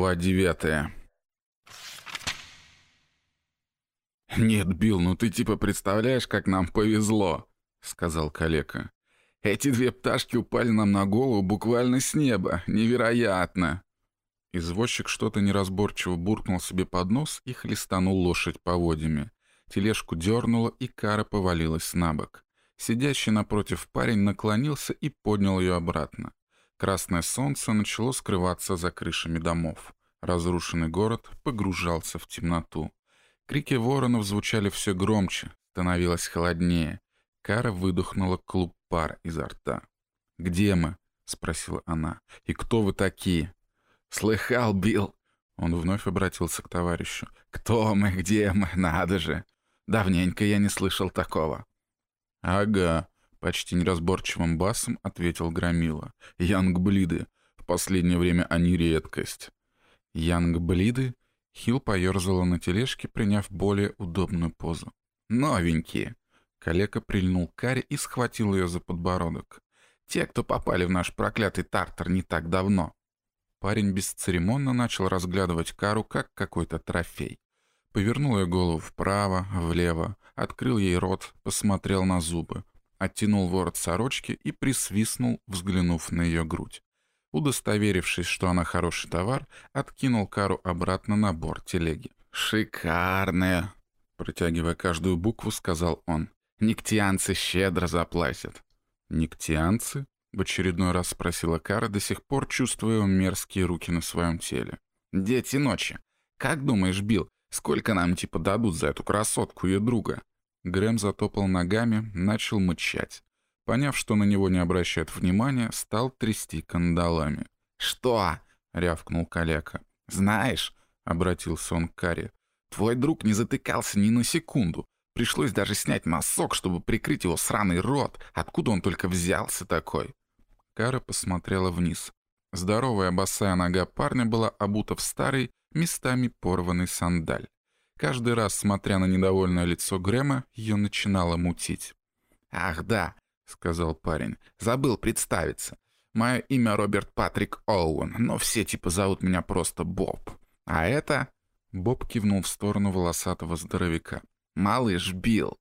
Глава девятая. «Нет, Билл, ну ты типа представляешь, как нам повезло», — сказал калека. «Эти две пташки упали нам на голову буквально с неба. Невероятно!» Извозчик что-то неразборчиво буркнул себе под нос и хлестанул лошадь поводьями. Тележку дернуло, и кара повалилась на бок. Сидящий напротив парень наклонился и поднял ее обратно. Красное солнце начало скрываться за крышами домов. Разрушенный город погружался в темноту. Крики воронов звучали все громче, становилось холоднее. Кара выдохнула клуб пар изо рта. «Где мы?» — спросила она. «И кто вы такие?» «Слыхал, Билл?» Он вновь обратился к товарищу. «Кто мы? Где мы? Надо же! Давненько я не слышал такого». «Ага», Почти неразборчивым басом ответил Громила. «Янгблиды. В последнее время они редкость». «Янгблиды?» Хил поерзала на тележке, приняв более удобную позу. «Новенькие!» Калека прильнул к Каре и схватил ее за подбородок. «Те, кто попали в наш проклятый тартар не так давно». Парень бесцеремонно начал разглядывать Кару как какой-то трофей. Повернул ее голову вправо, влево, открыл ей рот, посмотрел на зубы, оттянул ворот сорочки и присвистнул, взглянув на ее грудь. Удостоверившись, что она хороший товар, откинул кару обратно на борт телеги. «Шикарная!» Протягивая каждую букву, сказал он. «Никтианцы щедро заплатят». «Никтианцы?» — в очередной раз спросила Кара, до сих пор чувствуя мерзкие руки на своем теле. «Дети ночи. Как думаешь, Билл, сколько нам типа дадут за эту красотку и друга?» Грэм затопал ногами, начал мычать. Поняв, что на него не обращают внимания, стал трясти кандалами. «Что?» — рявкнул калека. «Знаешь», — обратился он к Каре, — «твой друг не затыкался ни на секунду. Пришлось даже снять носок, чтобы прикрыть его сраный рот. Откуда он только взялся такой?» Кара посмотрела вниз. Здоровая босая нога парня была обута в старый, местами порванный сандаль. Каждый раз, смотря на недовольное лицо Грэма, ее начинало мутить. «Ах, да», — сказал парень, — «забыл представиться. Мое имя Роберт Патрик Оуэн, но все типа зовут меня просто Боб. А это...» Боб кивнул в сторону волосатого здоровяка. «Малыш Билл».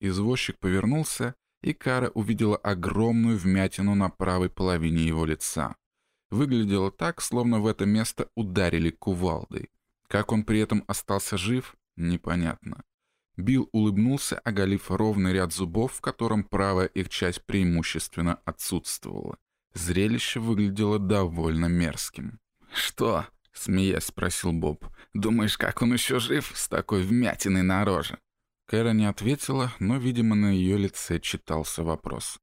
Извозчик повернулся, и Кара увидела огромную вмятину на правой половине его лица. Выглядело так, словно в это место ударили кувалдой. Как он при этом остался жив, непонятно. Билл улыбнулся, оголив ровный ряд зубов, в котором правая их часть преимущественно отсутствовала. Зрелище выглядело довольно мерзким. «Что?» — смеясь спросил Боб. «Думаешь, как он еще жив с такой вмятиной на роже?» Кэра не ответила, но, видимо, на ее лице читался вопрос.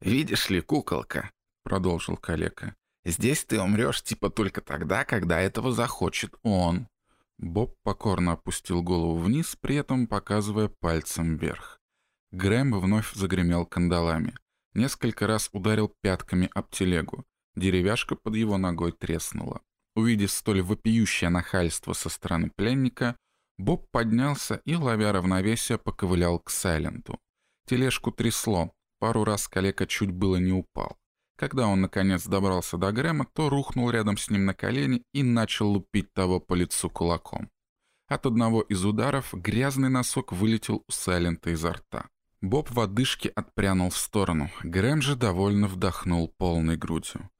«Видишь ли, куколка?» — продолжил калека. «Здесь ты умрешь типа только тогда, когда этого захочет он». Боб покорно опустил голову вниз, при этом показывая пальцем вверх. Грэм вновь загремел кандалами. Несколько раз ударил пятками об телегу. Деревяшка под его ногой треснула. Увидев столь вопиющее нахальство со стороны пленника, Боб поднялся и, ловя равновесие, поковылял к Сайленту. Тележку трясло, пару раз калека чуть было не упал. Когда он, наконец, добрался до Грэма, то рухнул рядом с ним на колени и начал лупить того по лицу кулаком. От одного из ударов грязный носок вылетел у Сайлента изо рта. Боб в одышке отпрянул в сторону. Грэм же довольно вдохнул полной грудью.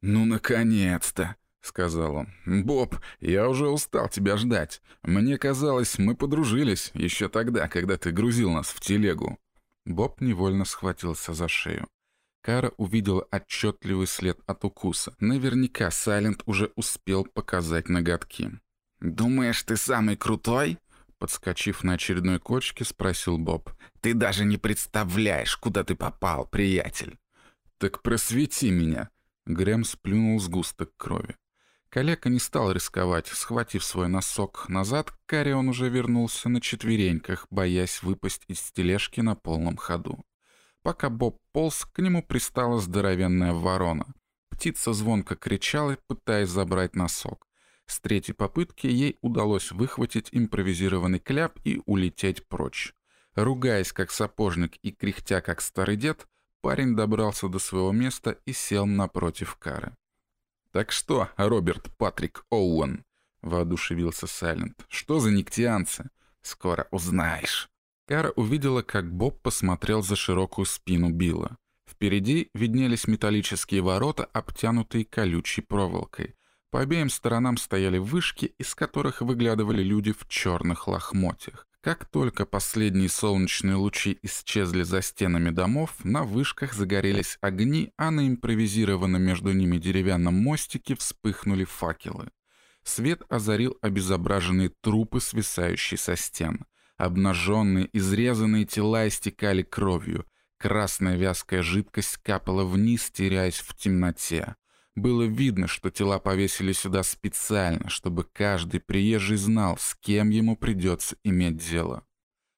«Ну, наконец-то!» — сказал он. «Боб, я уже устал тебя ждать. Мне казалось, мы подружились еще тогда, когда ты грузил нас в телегу». Боб невольно схватился за шею. Кара увидела отчетливый след от укуса. Наверняка Сайлент уже успел показать ноготки. «Думаешь, ты самый крутой?» Подскочив на очередной кочке, спросил Боб. «Ты даже не представляешь, куда ты попал, приятель!» «Так просвети меня!» Грэм сплюнул сгусток крови. Калека не стал рисковать. Схватив свой носок назад, к Каре он уже вернулся на четвереньках, боясь выпасть из тележки на полном ходу. Пока Боб полз, к нему пристала здоровенная ворона. Птица звонко кричала, пытаясь забрать носок. С третьей попытки ей удалось выхватить импровизированный кляп и улететь прочь. Ругаясь как сапожник и кряхтя как старый дед, парень добрался до своего места и сел напротив Кары. «Так что, Роберт Патрик Оуэн?» — воодушевился Сайлент. «Что за никтианцы? Скоро узнаешь». Кара увидела, как Боб посмотрел за широкую спину Билла. Впереди виднелись металлические ворота, обтянутые колючей проволокой. По обеим сторонам стояли вышки, из которых выглядывали люди в черных лохмотьях. Как только последние солнечные лучи исчезли за стенами домов, на вышках загорелись огни, а на импровизированном между ними деревянном мостике вспыхнули факелы. Свет озарил обезображенные трупы, свисающие со стен. Обнаженные, изрезанные тела истекали кровью. Красная вязкая жидкость капала вниз, теряясь в темноте. Было видно, что тела повесили сюда специально, чтобы каждый приезжий знал, с кем ему придется иметь дело.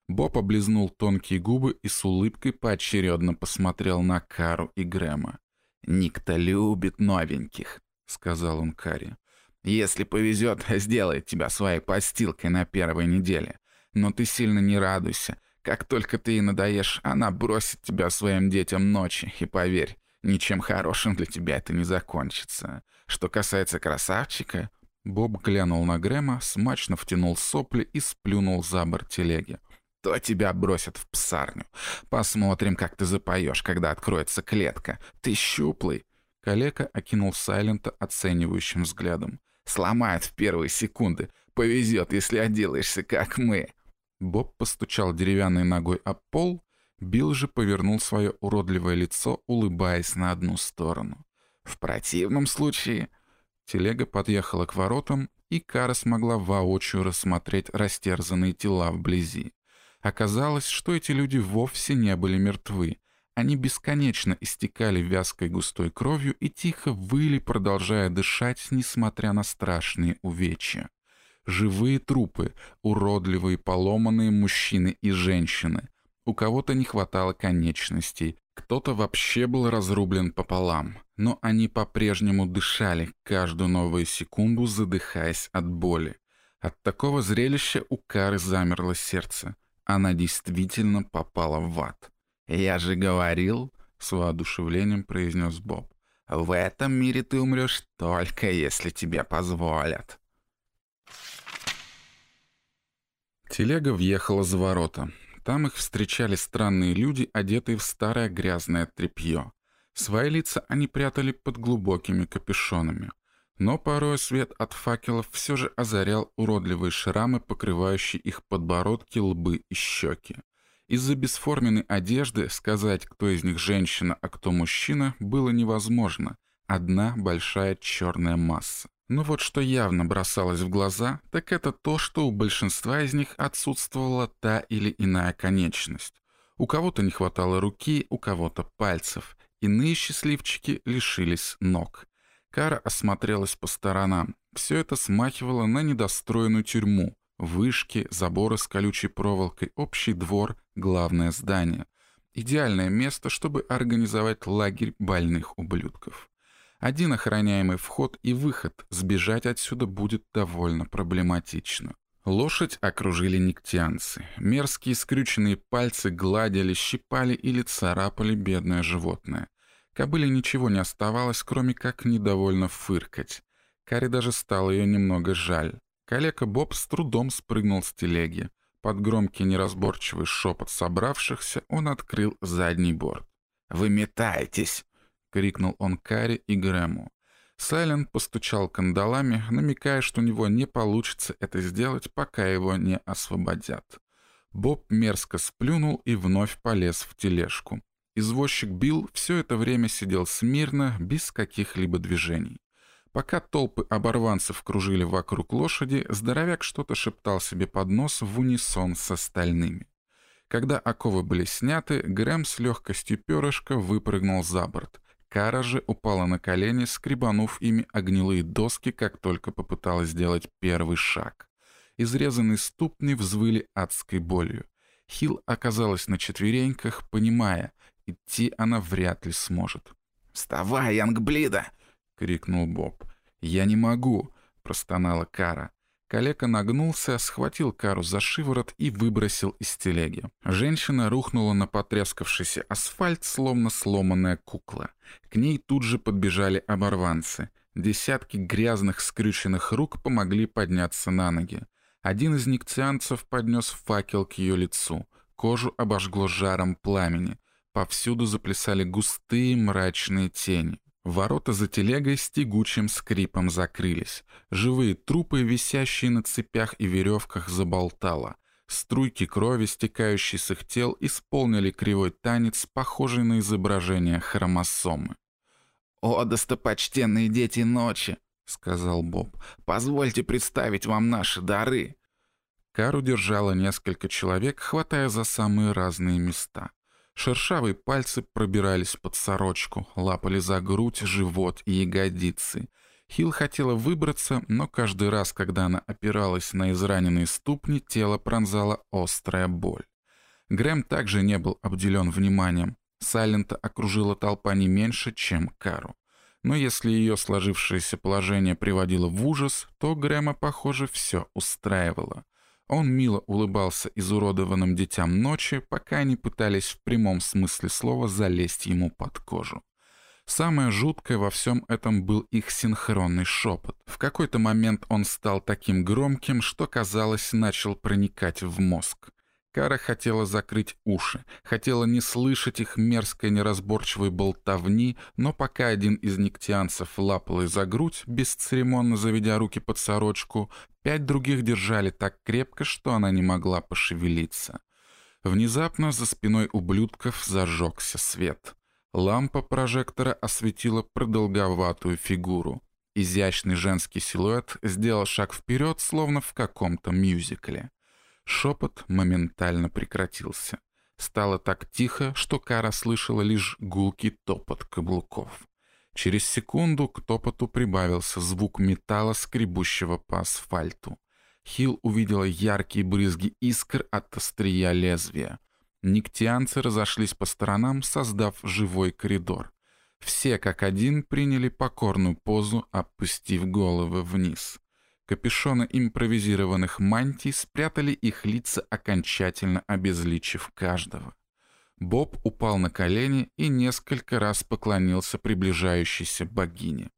Боб облизнул тонкие губы и с улыбкой поочередно посмотрел на Кару и Грэма. «Никто любит новеньких», — сказал он Каре. «Если повезет, сделает тебя своей постилкой на первой неделе. Но ты сильно не радуйся. Как только ты ей надоешь, она бросит тебя своим детям ночи, и поверь, Ничем хорошим для тебя это не закончится. Что касается красавчика...» Боб глянул на Грэма, смачно втянул сопли и сплюнул за борт телеги. «То тебя бросят в псарню. Посмотрим, как ты запоешь, когда откроется клетка. Ты щуплый!» Калека окинул Сайлента оценивающим взглядом. «Сломает в первые секунды. Повезет, если отделаешься, как мы». Боб постучал деревянной ногой об пол Билл же повернул свое уродливое лицо, улыбаясь на одну сторону. В противном случае... Телега подъехала к воротам, и Кара смогла воочию рассмотреть растерзанные тела вблизи. Оказалось, что эти люди вовсе не были мертвы. Они бесконечно истекали вязкой густой кровью и тихо выли, продолжая дышать, несмотря на страшные увечья. Живые трупы, уродливые поломанные мужчины и женщины, у кого-то не хватало конечностей, кто-то вообще был разрублен пополам, но они по-прежнему дышали каждую новую секунду, задыхаясь от боли. От такого зрелища у Кары замерло сердце. Она действительно попала в ад. «Я же говорил», — с воодушевлением произнес Боб, «в этом мире ты умрешь только если тебе позволят». Телега въехала за ворота. Там их встречали странные люди, одетые в старое грязное тряпье. Свои лица они прятали под глубокими капюшонами. Но порой свет от факелов все же озарял уродливые шрамы, покрывающие их подбородки, лбы и щеки. Из-за бесформенной одежды сказать, кто из них женщина, а кто мужчина, было невозможно. Одна большая черная масса. Но вот что явно бросалось в глаза, так это то, что у большинства из них отсутствовала та или иная конечность. У кого-то не хватало руки, у кого-то пальцев. Иные счастливчики лишились ног. Кара осмотрелась по сторонам. Все это смахивало на недостроенную тюрьму. Вышки, заборы с колючей проволокой, общий двор, главное здание. Идеальное место, чтобы организовать лагерь больных ублюдков. Один охраняемый вход и выход, сбежать отсюда будет довольно проблематично. Лошадь окружили нектианцы. Мерзкие скрюченные пальцы гладили, щипали или царапали бедное животное. Кобыле ничего не оставалось, кроме как недовольно фыркать. Кари даже стало ее немного жаль. Калека Боб с трудом спрыгнул с телеги. Под громкий неразборчивый шепот собравшихся он открыл задний борт. «Вы метаетесь!» — крикнул он Карри и Грэму. Сайлент постучал кандалами, намекая, что у него не получится это сделать, пока его не освободят. Боб мерзко сплюнул и вновь полез в тележку. Извозчик Билл все это время сидел смирно, без каких-либо движений. Пока толпы оборванцев кружили вокруг лошади, здоровяк что-то шептал себе под нос в унисон с остальными. Когда оковы были сняты, Грэм с легкостью перышка выпрыгнул за борт. Кара же упала на колени, скребанув ими огнилые доски, как только попыталась сделать первый шаг. Изрезанные ступни взвыли адской болью. Хил оказалась на четвереньках, понимая, идти она вряд ли сможет. «Вставай, Янгблида!» — крикнул Боб. «Я не могу!» — простонала Кара. Калека нагнулся, схватил Кару за шиворот и выбросил из телеги. Женщина рухнула на потрескавшийся асфальт, словно сломанная кукла. К ней тут же подбежали оборванцы. Десятки грязных скрюченных рук помогли подняться на ноги. Один из никтианцев поднес факел к ее лицу. Кожу обожгло жаром пламени. Повсюду заплясали густые мрачные тени. Ворота за телегой с тягучим скрипом закрылись. Живые трупы, висящие на цепях и веревках, заболтало. Струйки крови, стекающие с их тел, исполнили кривой танец, похожий на изображение хромосомы. «О, достопочтенные дети ночи!» — сказал Боб. «Позвольте представить вам наши дары!» Кару держала несколько человек, хватая за самые разные места. Шершавые пальцы пробирались под сорочку, лапали за грудь, живот и ягодицы. Хил хотела выбраться, но каждый раз, когда она опиралась на израненные ступни, тело пронзала острая боль. Грэм также не был обделен вниманием. Сайлента окружила толпа не меньше, чем Кару. Но если ее сложившееся положение приводило в ужас, то Грэма, похоже, все устраивало. Он мило улыбался изуродованным детям ночи, пока они пытались в прямом смысле слова залезть ему под кожу. Самое жуткое во всем этом был их синхронный шепот. В какой-то момент он стал таким громким, что, казалось, начал проникать в мозг. Кара хотела закрыть уши, хотела не слышать их мерзкой неразборчивой болтовни, но пока один из нектианцев лапал за грудь, бесцеремонно заведя руки под сорочку, пять других держали так крепко, что она не могла пошевелиться. Внезапно за спиной ублюдков зажегся свет. Лампа прожектора осветила продолговатую фигуру. Изящный женский силуэт сделал шаг вперед, словно в каком-то мюзикле. Шепот моментально прекратился. Стало так тихо, что Кара слышала лишь гулкий топот каблуков. Через секунду к топоту прибавился звук металла, скребущего по асфальту. Хил увидела яркие брызги искр от острия лезвия. Никтианцы разошлись по сторонам, создав живой коридор. Все как один приняли покорную позу, опустив головы вниз. Капюшоны импровизированных мантий спрятали их лица, окончательно обезличив каждого. Боб упал на колени и несколько раз поклонился приближающейся богине.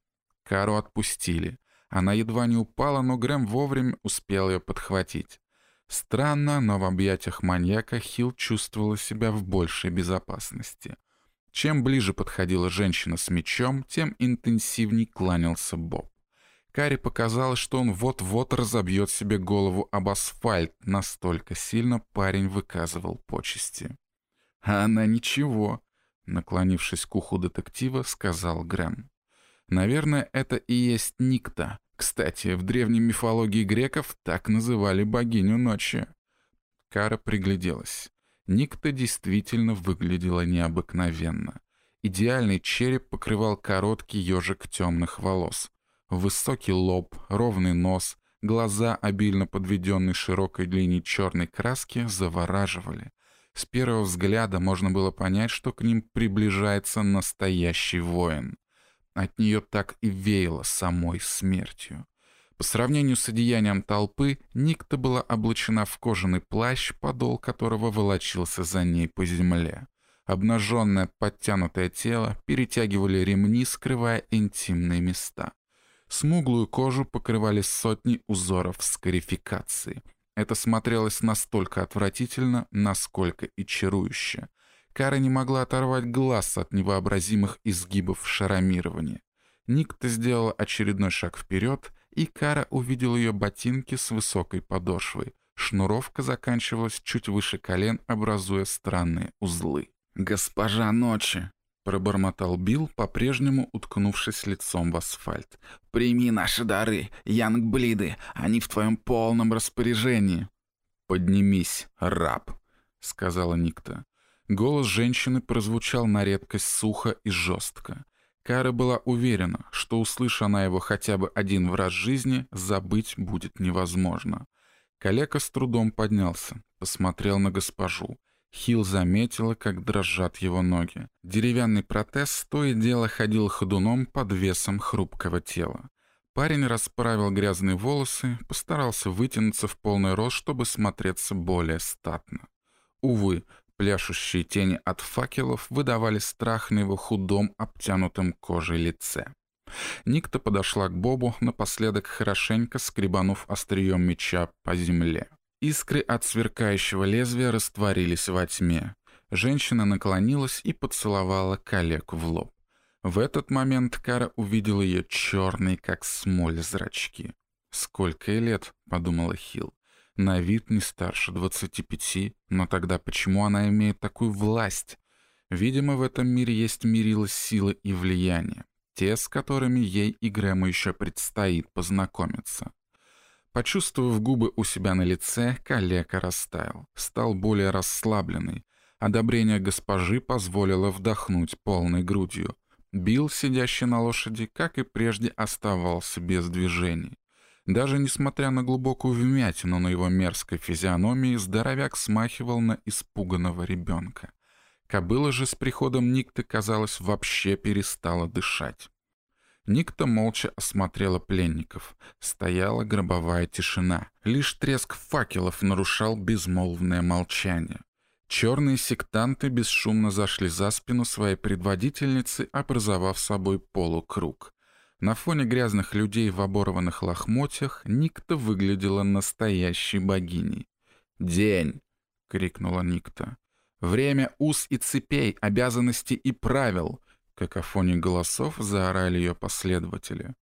Кару отпустили. Она едва не упала, но Грэм вовремя успел ее подхватить. Странно, но в объятиях маньяка Хилл чувствовала себя в большей безопасности. Чем ближе подходила женщина с мечом, тем интенсивней кланялся Боб. Каре показалось, что он вот-вот разобьет себе голову об асфальт, настолько сильно парень выказывал почести. «А она ничего», — наклонившись к уху детектива, сказал Грэм. «Наверное, это и есть Никта. Кстати, в древней мифологии греков так называли богиню ночи». Кара пригляделась. Никта действительно выглядела необыкновенно. Идеальный череп покрывал короткий ежик темных волос. Высокий лоб, ровный нос, глаза, обильно подведенные широкой линией черной краски, завораживали. С первого взгляда можно было понять, что к ним приближается настоящий воин. От нее так и веяло самой смертью. По сравнению с одеянием толпы, Никта была облачена в кожаный плащ, подол которого волочился за ней по земле. Обнаженное подтянутое тело перетягивали ремни, скрывая интимные места. Смуглую кожу покрывали сотни узоров скарификации. Это смотрелось настолько отвратительно, насколько и чарующе. Кара не могла оторвать глаз от невообразимых изгибов шаромирования. Никта сделала очередной шаг вперед, и Кара увидел ее ботинки с высокой подошвой. Шнуровка заканчивалась чуть выше колен, образуя странные узлы. «Госпожа ночи!» Пробормотал Билл, по-прежнему уткнувшись лицом в асфальт. «Прими наши дары, Янг-Блиды, они в твоем полном распоряжении». «Поднимись, раб», — сказала Никта. Голос женщины прозвучал на редкость сухо и жестко. Кара была уверена, что, услыша она его хотя бы один в раз жизни, забыть будет невозможно. Калека с трудом поднялся, посмотрел на госпожу. Хил заметила, как дрожат его ноги. Деревянный протез то и дело ходил ходуном под весом хрупкого тела. Парень расправил грязные волосы, постарался вытянуться в полный рост, чтобы смотреться более статно. Увы, пляшущие тени от факелов выдавали страх на его худом, обтянутом кожей лице. Никта подошла к Бобу, напоследок хорошенько скребанув острием меча по земле. Искры от сверкающего лезвия растворились во тьме. Женщина наклонилась и поцеловала калеку в лоб. В этот момент Кара увидел ее черные, как смоль, зрачки. «Сколько ей лет?» — подумала Хилл. «На вид не старше двадцати пяти, но тогда почему она имеет такую власть? Видимо, в этом мире есть мерило силы и влияния, те, с которыми ей и Грэму еще предстоит познакомиться». Почувствовав губы у себя на лице, калека растаял, стал более расслабленный. Одобрение госпожи позволило вдохнуть полной грудью. Билл, сидящий на лошади, как и прежде, оставался без движений. Даже несмотря на глубокую вмятину на его мерзкой физиономии, здоровяк смахивал на испуганного ребенка. Кобыла же с приходом Никты, казалось, вообще перестала дышать. Никта молча осмотрела пленников. Стояла гробовая тишина. Лишь треск факелов нарушал безмолвное молчание. Черные сектанты бесшумно зашли за спину своей предводительницы, образовав собой полукруг. На фоне грязных людей в оборванных лохмотьях Никта выглядела настоящей богиней. «День!» — крикнула Никта. «Время уз и цепей, обязанностей и правил!» Какофоне голосов заорали ее последователи.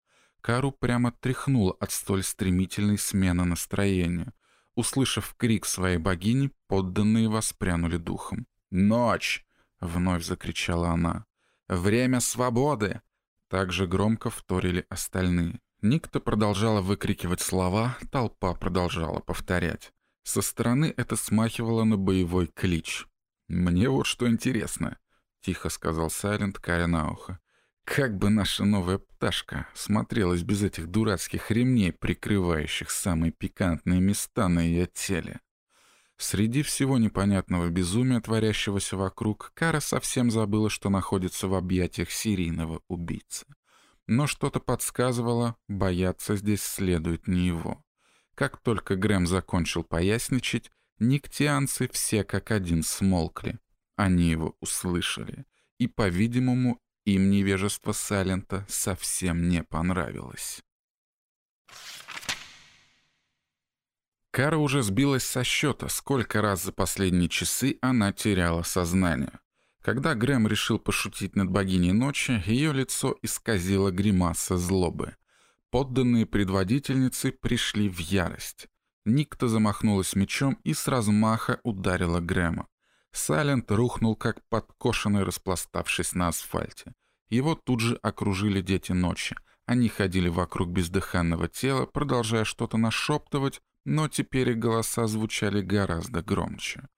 Кару прямо тряхнула от столь стремительной смены настроения. Услышав крик своей богини, подданные воспрянули духом. «Ночь!» — вновь закричала она. «Время свободы!» Также громко вторили остальные. Никто продолжала выкрикивать слова, толпа продолжала повторять. Со стороны это смахивало на боевой клич. «Мне вот что интересно», — тихо сказал Сайлент Каря на ухо. Как бы наша новая пташка смотрелась без этих дурацких ремней, прикрывающих самые пикантные места на ее теле. Среди всего непонятного безумия, творящегося вокруг, Кара совсем забыла, что находится в объятиях серийного убийцы. Но что-то подсказывало, бояться здесь следует не его. Как только Грэм закончил поясничать, никтианцы все как один смолкли. Они его услышали. И, по-видимому, им невежество Салента совсем не понравилось. Кара уже сбилась со счета, сколько раз за последние часы она теряла сознание. Когда Грэм решил пошутить над богиней ночи, ее лицо исказило гримаса злобы. Подданные предводительницы пришли в ярость. Никто замахнулась мечом и с размаха ударила Грэма. Сайлент рухнул, как подкошенный, распластавшись на асфальте. Его тут же окружили дети ночи. Они ходили вокруг бездыханного тела, продолжая что-то нашептывать, но теперь их голоса звучали гораздо громче.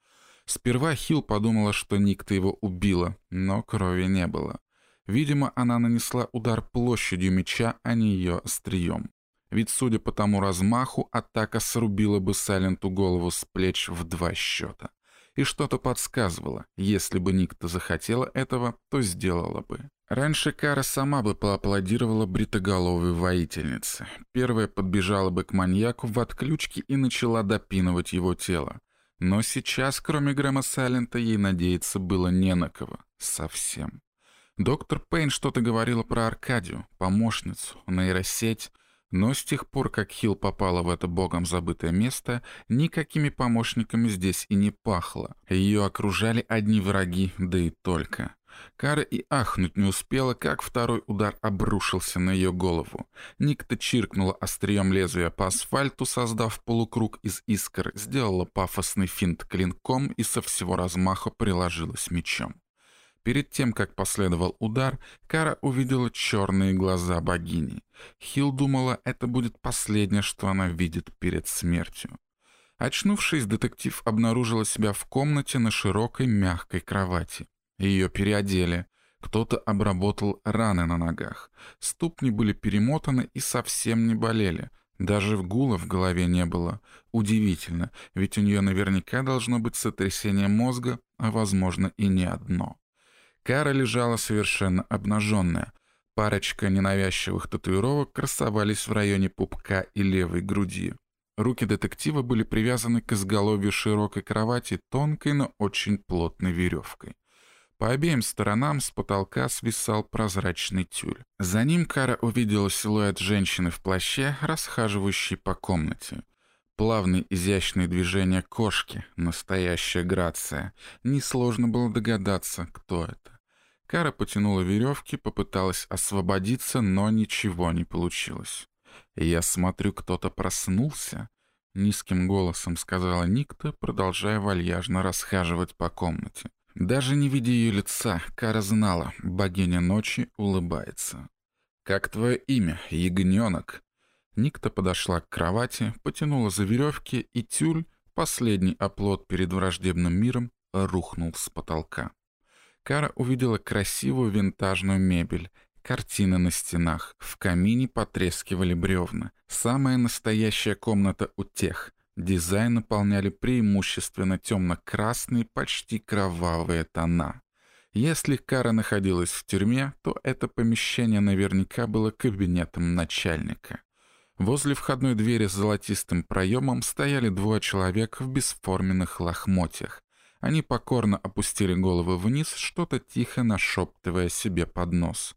Сперва Хилл подумала, что Никта его убила, но крови не было. Видимо, она нанесла удар площадью меча, а не ее острием. Ведь, судя по тому размаху, атака срубила бы Сайленту голову с плеч в два счета и что-то подсказывало, если бы Никта захотела этого, то сделала бы. Раньше Кара сама бы поаплодировала бритоголовой воительнице. Первая подбежала бы к маньяку в отключке и начала допинывать его тело. Но сейчас, кроме Грэма Сайлента, ей надеяться было не на кого. Совсем. Доктор Пейн что-то говорила про Аркадию, помощницу, нейросеть, но с тех пор, как Хилл попала в это богом забытое место, никакими помощниками здесь и не пахло. Ее окружали одни враги, да и только. Кара и ахнуть не успела, как второй удар обрушился на ее голову. Никто чиркнула острием лезвия по асфальту, создав полукруг из искр, сделала пафосный финт клинком и со всего размаха приложилась мечом. Перед тем, как последовал удар, Кара увидела черные глаза богини. Хил думала, это будет последнее, что она видит перед смертью. Очнувшись, детектив обнаружила себя в комнате на широкой мягкой кровати. Ее переодели. Кто-то обработал раны на ногах. Ступни были перемотаны и совсем не болели. Даже гула в голове не было. Удивительно, ведь у нее наверняка должно быть сотрясение мозга, а возможно и не одно. Кара лежала совершенно обнаженная. Парочка ненавязчивых татуировок красовались в районе пупка и левой груди. Руки детектива были привязаны к изголовью широкой кровати тонкой, но очень плотной веревкой. По обеим сторонам с потолка свисал прозрачный тюль. За ним Кара увидела силуэт женщины в плаще, расхаживающей по комнате. Плавные изящные движения кошки, настоящая грация. Несложно было догадаться, кто это. Кара потянула веревки, попыталась освободиться, но ничего не получилось. «Я смотрю, кто-то проснулся», — низким голосом сказала Никта, продолжая вальяжно расхаживать по комнате. Даже не видя ее лица, Кара знала, богиня ночи улыбается. «Как твое имя, ягненок?» Никта подошла к кровати, потянула за веревки, и тюль, последний оплот перед враждебным миром, рухнул с потолка. Кара увидела красивую винтажную мебель, картины на стенах, в камине потрескивали бревна. Самая настоящая комната у тех. Дизайн наполняли преимущественно темно-красные, почти кровавые тона. Если Кара находилась в тюрьме, то это помещение наверняка было кабинетом начальника. Возле входной двери с золотистым проемом стояли двое человек в бесформенных лохмотьях. Они покорно опустили головы вниз, что-то тихо нашептывая себе под нос.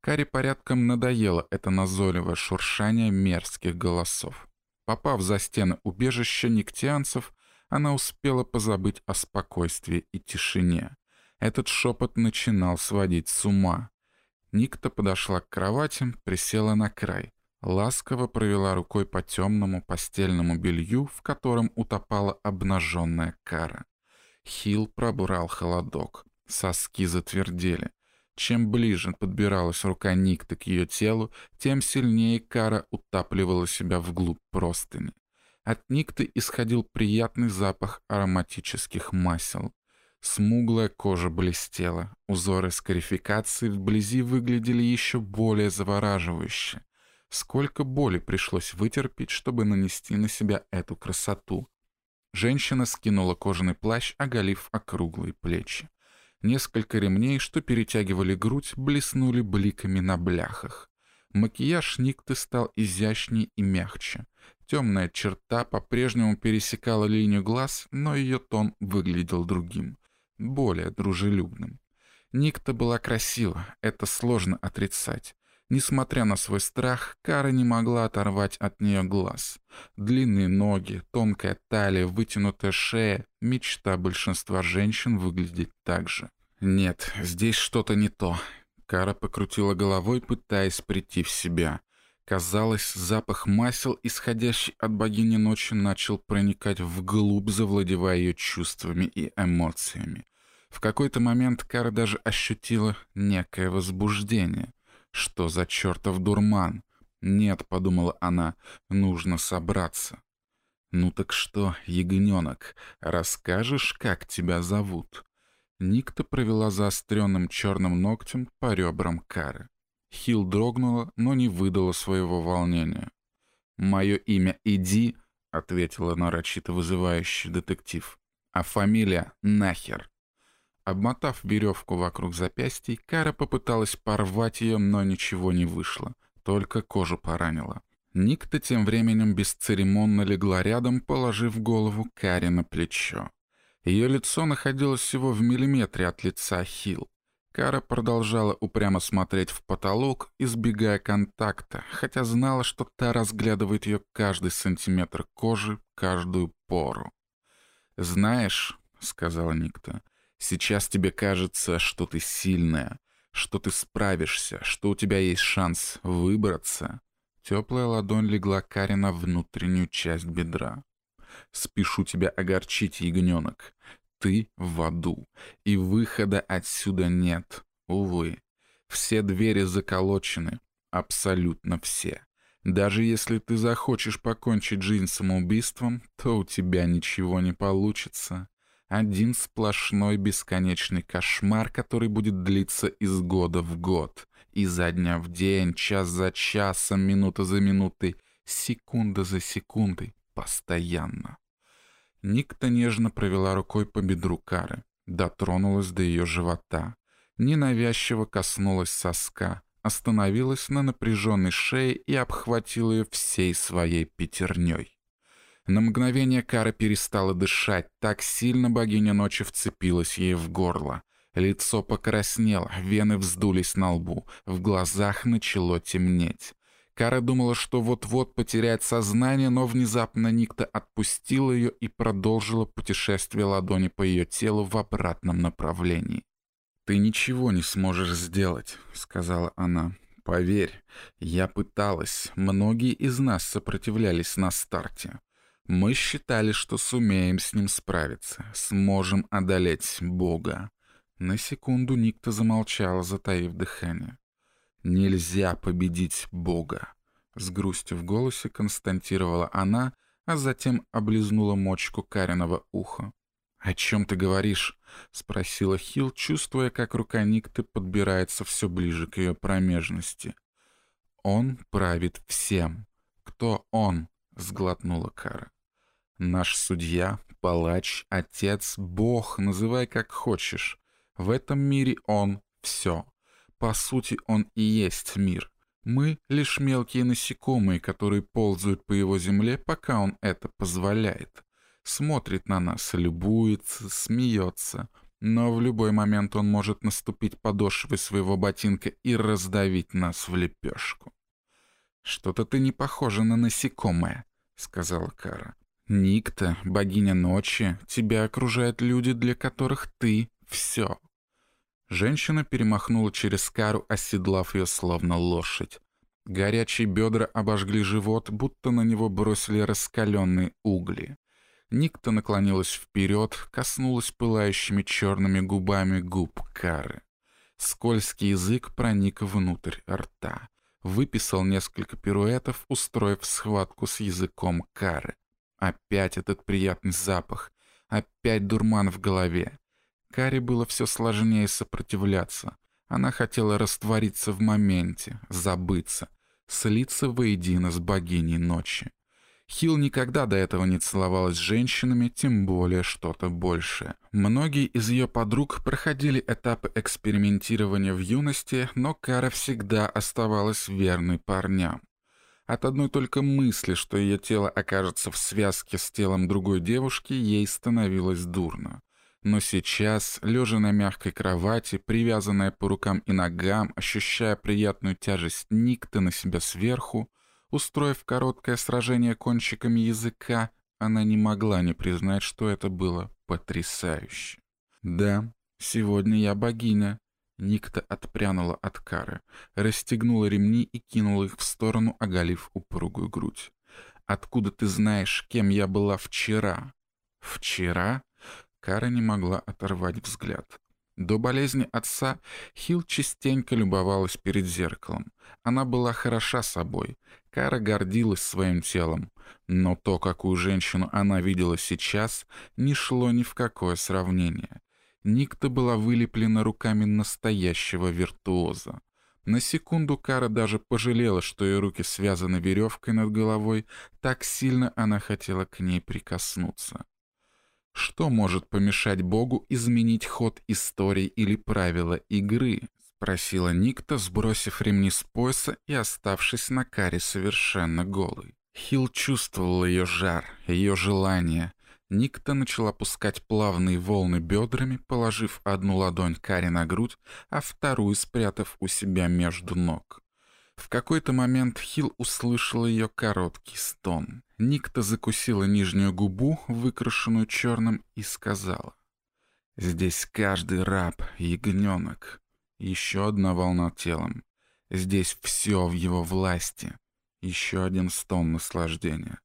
Каре порядком надоело это назойливое шуршание мерзких голосов. Попав за стены убежища никтианцев, она успела позабыть о спокойствии и тишине. Этот шепот начинал сводить с ума. Никта подошла к кровати, присела на край. Ласково провела рукой по темному постельному белью, в котором утопала обнаженная кара. Хил пробурал холодок. Соски затвердели. Чем ближе подбиралась рука Никта к ее телу, тем сильнее Кара утапливала себя вглубь простыни. От Никты исходил приятный запах ароматических масел. Смуглая кожа блестела, узоры скарификации вблизи выглядели еще более завораживающе. Сколько боли пришлось вытерпеть, чтобы нанести на себя эту красоту. Женщина скинула кожаный плащ, оголив округлые плечи. Несколько ремней, что перетягивали грудь, блеснули бликами на бляхах. Макияж Никты стал изящнее и мягче. Темная черта по-прежнему пересекала линию глаз, но ее тон выглядел другим, более дружелюбным. Никта была красива, это сложно отрицать. Несмотря на свой страх, Кара не могла оторвать от нее глаз. Длинные ноги, тонкая талия, вытянутая шея — мечта большинства женщин выглядеть так же. Нет, здесь что-то не то. Кара покрутила головой, пытаясь прийти в себя. Казалось, запах масел, исходящий от богини ночи, начал проникать вглубь, завладевая ее чувствами и эмоциями. В какой-то момент Кара даже ощутила некое возбуждение — что за чертов дурман? Нет, подумала она, нужно собраться. Ну так что, ягненок, расскажешь, как тебя зовут? Никта провела заостренным черным ногтем по ребрам Кары. Хил дрогнула, но не выдала своего волнения. «Мое имя Иди», — ответила нарочито вызывающий детектив. «А фамилия Нахер». Обмотав веревку вокруг запястья, Кара попыталась порвать ее, но ничего не вышло, только кожу поранила. Никта тем временем бесцеремонно легла рядом, положив голову Каре на плечо. Ее лицо находилось всего в миллиметре от лица Хил. Кара продолжала упрямо смотреть в потолок, избегая контакта, хотя знала, что та разглядывает ее каждый сантиметр кожи, каждую пору. «Знаешь», — сказала Никта, — Сейчас тебе кажется, что ты сильная, что ты справишься, что у тебя есть шанс выбраться. Теплая ладонь легла Каре на внутреннюю часть бедра. Спешу тебя огорчить, ягненок. Ты в аду, и выхода отсюда нет. Увы, все двери заколочены, абсолютно все. Даже если ты захочешь покончить жизнь самоубийством, то у тебя ничего не получится. Один сплошной бесконечный кошмар, который будет длиться из года в год, изо дня в день, час за часом, минута за минутой, секунда за секундой, постоянно. Никта нежно провела рукой по бедру Кары, дотронулась до ее живота, ненавязчиво коснулась соска, остановилась на напряженной шее и обхватила ее всей своей пятерней. На мгновение Кара перестала дышать, так сильно богиня ночи вцепилась ей в горло. Лицо покраснело, вены вздулись на лбу, в глазах начало темнеть. Кара думала, что вот-вот потеряет сознание, но внезапно Никта отпустила ее и продолжила путешествие ладони по ее телу в обратном направлении. «Ты ничего не сможешь сделать», — сказала она. «Поверь, я пыталась. Многие из нас сопротивлялись на старте. Мы считали, что сумеем с ним справиться, сможем одолеть Бога. На секунду Никта замолчала, затаив дыхание. «Нельзя победить Бога!» С грустью в голосе константировала она, а затем облизнула мочку Кариного уха. «О чем ты говоришь?» — спросила Хил, чувствуя, как рука Никты подбирается все ближе к ее промежности. «Он правит всем. Кто он?» — сглотнула Кара. «Наш судья, палач, отец, бог, называй как хочешь. В этом мире он — все. По сути, он и есть мир. Мы — лишь мелкие насекомые, которые ползают по его земле, пока он это позволяет. Смотрит на нас, любуется, смеется. Но в любой момент он может наступить подошвой своего ботинка и раздавить нас в лепешку. «Что-то ты не похожа на насекомое», — сказала Кара. «Никта, богиня ночи, тебя окружают люди, для которых ты — все. Женщина перемахнула через кару, оседлав ее словно лошадь. Горячие бедра обожгли живот, будто на него бросили раскаленные угли. Никто наклонилась вперед, коснулась пылающими черными губами губ Кары. Скользкий язык проник внутрь рта. Выписал несколько пируэтов, устроив схватку с языком Кары. Опять этот приятный запах. Опять дурман в голове. Каре было все сложнее сопротивляться. Она хотела раствориться в моменте, забыться, слиться воедино с богиней ночи. Хил никогда до этого не целовалась с женщинами, тем более что-то большее. Многие из ее подруг проходили этапы экспериментирования в юности, но Кара всегда оставалась верной парням. От одной только мысли, что ее тело окажется в связке с телом другой девушки, ей становилось дурно. Но сейчас, лежа на мягкой кровати, привязанная по рукам и ногам, ощущая приятную тяжесть Никта на себя сверху, устроив короткое сражение кончиками языка, она не могла не признать, что это было потрясающе. «Да, сегодня я богиня». Никта отпрянула от кары, расстегнула ремни и кинула их в сторону, оголив упругую грудь. «Откуда ты знаешь, кем я была вчера?» «Вчера?» Кара не могла оторвать взгляд. До болезни отца Хил частенько любовалась перед зеркалом. Она была хороша собой. Кара гордилась своим телом. Но то, какую женщину она видела сейчас, не шло ни в какое сравнение. Никто была вылеплена руками настоящего виртуоза. На секунду Кара даже пожалела, что ее руки связаны веревкой над головой, так сильно она хотела к ней прикоснуться. Что может помешать Богу изменить ход истории или правила игры? Спросила Никта, сбросив ремни с пояса и оставшись на каре совершенно голой. Хил чувствовал ее жар, ее желание. Никта начала пускать плавные волны бедрами, положив одну ладонь Каре на грудь, а вторую спрятав у себя между ног. В какой-то момент Хил услышал ее короткий стон. Никта закусила нижнюю губу, выкрашенную черным, и сказала. «Здесь каждый раб — ягненок. Еще одна волна телом. Здесь все в его власти. Еще один стон наслаждения.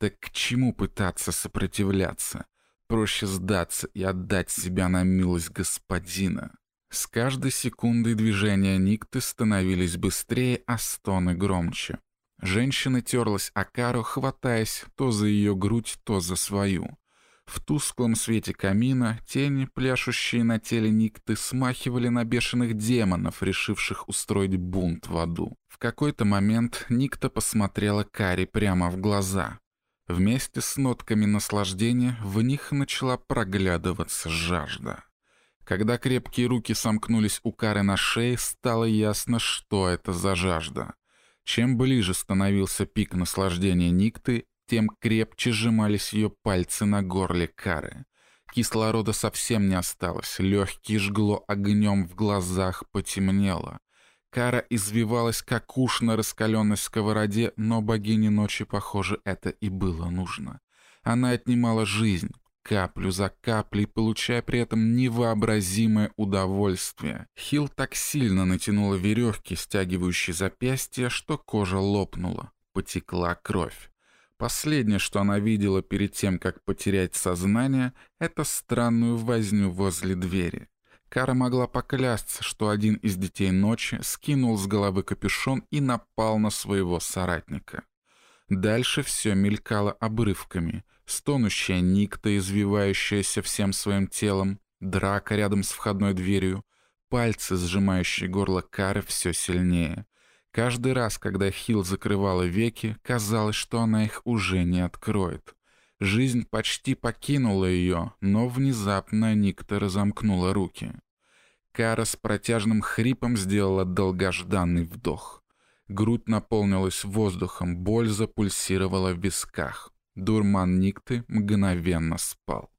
Так к чему пытаться сопротивляться? Проще сдаться и отдать себя на милость господина». С каждой секундой движения Никты становились быстрее, а стоны громче. Женщина терлась о кару, хватаясь то за ее грудь, то за свою. В тусклом свете камина тени, пляшущие на теле Никты, смахивали на бешеных демонов, решивших устроить бунт в аду. В какой-то момент Никта посмотрела Кари прямо в глаза. Вместе с нотками наслаждения в них начала проглядываться жажда. Когда крепкие руки сомкнулись у Кары на шее, стало ясно, что это за жажда. Чем ближе становился пик наслаждения Никты, тем крепче сжимались ее пальцы на горле Кары. Кислорода совсем не осталось, легкий жгло огнем в глазах, потемнело. Кара извивалась, как уж на раскаленной сковороде, но богине ночи, похоже, это и было нужно. Она отнимала жизнь, каплю за каплей, получая при этом невообразимое удовольствие. Хил так сильно натянула веревки, стягивающие запястья, что кожа лопнула. Потекла кровь. Последнее, что она видела перед тем, как потерять сознание, это странную возню возле двери. Кара могла поклясться, что один из детей ночи скинул с головы капюшон и напал на своего соратника. Дальше все мелькало обрывками. Стонущая никта, извивающаяся всем своим телом, драка рядом с входной дверью, пальцы, сжимающие горло Кары все сильнее. Каждый раз, когда Хил закрывала веки, казалось, что она их уже не откроет. Жизнь почти покинула ее, но внезапно Никта разомкнула руки. Кара с протяжным хрипом сделала долгожданный вдох. Грудь наполнилась воздухом, боль запульсировала в висках. Дурман Никты мгновенно спал.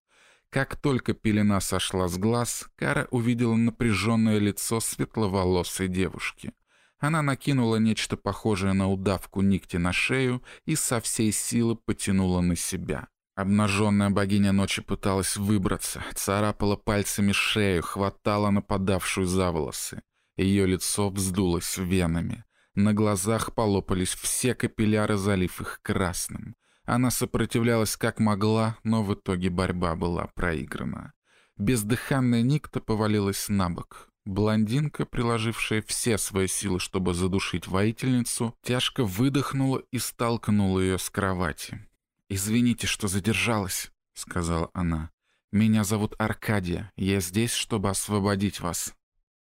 Как только пелена сошла с глаз, Кара увидела напряженное лицо светловолосой девушки. Она накинула нечто похожее на удавку Никти на шею и со всей силы потянула на себя. Обнаженная богиня ночи пыталась выбраться, царапала пальцами шею, хватала нападавшую за волосы. Ее лицо вздулось венами. На глазах полопались все капилляры, залив их красным. Она сопротивлялась как могла, но в итоге борьба была проиграна. Бездыханная Никта повалилась на бок. Блондинка, приложившая все свои силы, чтобы задушить воительницу, тяжко выдохнула и столкнула ее с кровати. «Извините, что задержалась», — сказала она. «Меня зовут Аркадия. Я здесь, чтобы освободить вас».